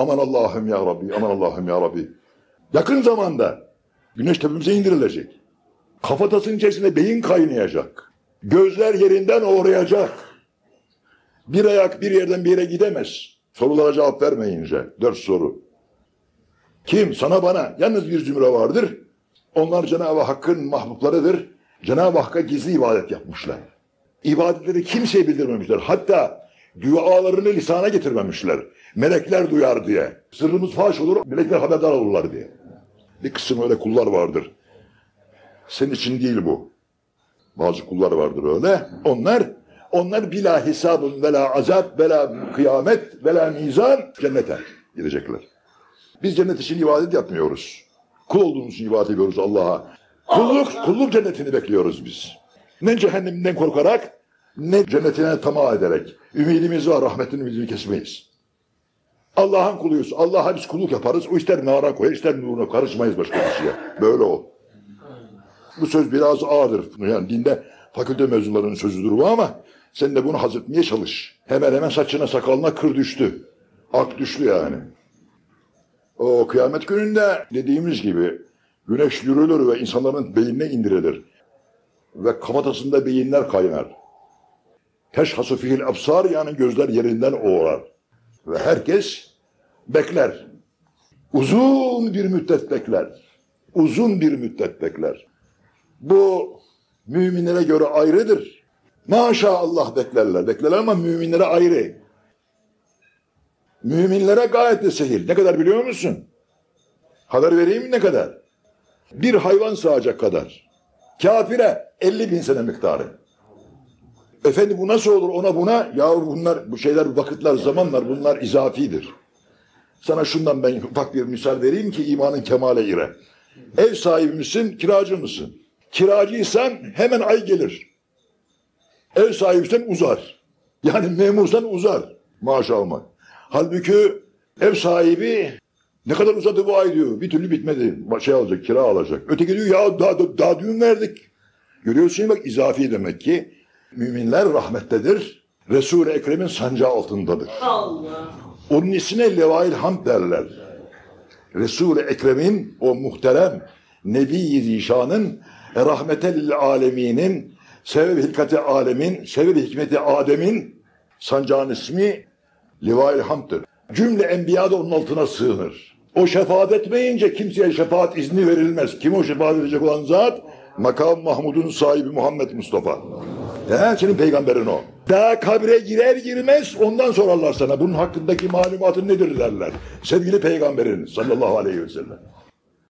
Aman Allah'ım ya Rabbi, aman Allah'ım ya Rabbi. Yakın zamanda güneş tepemize indirilecek. Kafatasının içerisinde beyin kaynayacak. Gözler yerinden uğrayacak. Bir ayak bir yerden bir yere gidemez. Sorulara cevap vermeyince. Dört soru. Kim? Sana bana. Yalnız bir zümre vardır. Onlar Cenab-ı Hakk'ın mahbuplarıdır. Cenab-ı Hakk'a gizli ibadet yapmışlar. İbadetleri kimseye bildirmemişler. Hatta dualarını lisana getirmemişler. Melekler duyar diye. Sırrımız faş olur, melekler haberdar olurlar diye. Bir kısım öyle kullar vardır. Senin için değil bu. Bazı kullar vardır öyle. Onlar onlar bila hesabın vela azap vela kıyamet vela mizan cennete gidecekler. Biz cennet için ibadet yapmıyoruz. Kul olduğumuz için ibadet ediyoruz Allah'a. Kulluk, kulluk cennetini bekliyoruz biz. Ne cehenneminden korkarak ne cennetine tamah ederek. Ümidimiz var, rahmetini ümidini kesmeyiz. Allah'ın kuluyuz. Allah'a biz kulluk yaparız. O ister nara koyar, ister nuruna karışmayız başka bir şeye. Böyle o. Bu söz biraz ağırdır. Yani dinde fakülte mezunlarının sözüdür bu ama sen de bunu hazretmeye çalış. Hemen hemen saçına sakalına kır düştü. Ak düştü yani. O kıyamet gününde dediğimiz gibi güneş yürülür ve insanların beynine indirilir. Ve kafatasında beyinler kaynar. Teşhasu fihil absar yani gözler yerinden oğrar. Ve herkes bekler. Uzun bir müddet bekler. Uzun bir müddet bekler. Bu müminlere göre ayrıdır. Maşallah beklerler. Beklerler ama müminlere ayrı. Müminlere gayet de sehil. Ne kadar biliyor musun? Haber vereyim mi ne kadar? Bir hayvan sağacak kadar. Kafire 50 bin sene miktarı. Efendim bu nasıl olur ona buna? Ya bunlar bu şeyler vakitler zamanlar bunlar izafidir. Sana şundan ben ufak bir misal vereyim ki imanın kemale ire. Ev sahibi misin, kiracı mısın? Kiracıysan hemen ay gelir. Ev sahibisen uzar. Yani memursan uzar maaş almak. Halbuki ev sahibi ne kadar uzadı bu ay diyor. Bir türlü bitmedi. Şey alacak, kira alacak. Öteki diyor ya daha, daha düğün verdik. Görüyorsun bak izafi demek ki müminler rahmettedir. Resul-i Ekrem'in sancağı altındadır. Allah. Onun ismine Levail Hamd derler. Resul-i Ekrem'in o muhterem Nebi-i Zişan'ın rahmetel aleminin sebep hilkati alemin, sebep hikmeti Adem'in sancağın ismi Livail Hamd'dır. Cümle enbiya da onun altına sığınır. O şefaat etmeyince kimseye şefaat izni verilmez. Kim o şefaat edecek olan zat? Makam Mahmud'un sahibi Muhammed Mustafa. He, senin peygamberin o. Daha kabre girer girmez ondan sorarlar sana. Bunun hakkındaki malumatın nedir derler. Sevgili peygamberin sallallahu aleyhi ve sellem.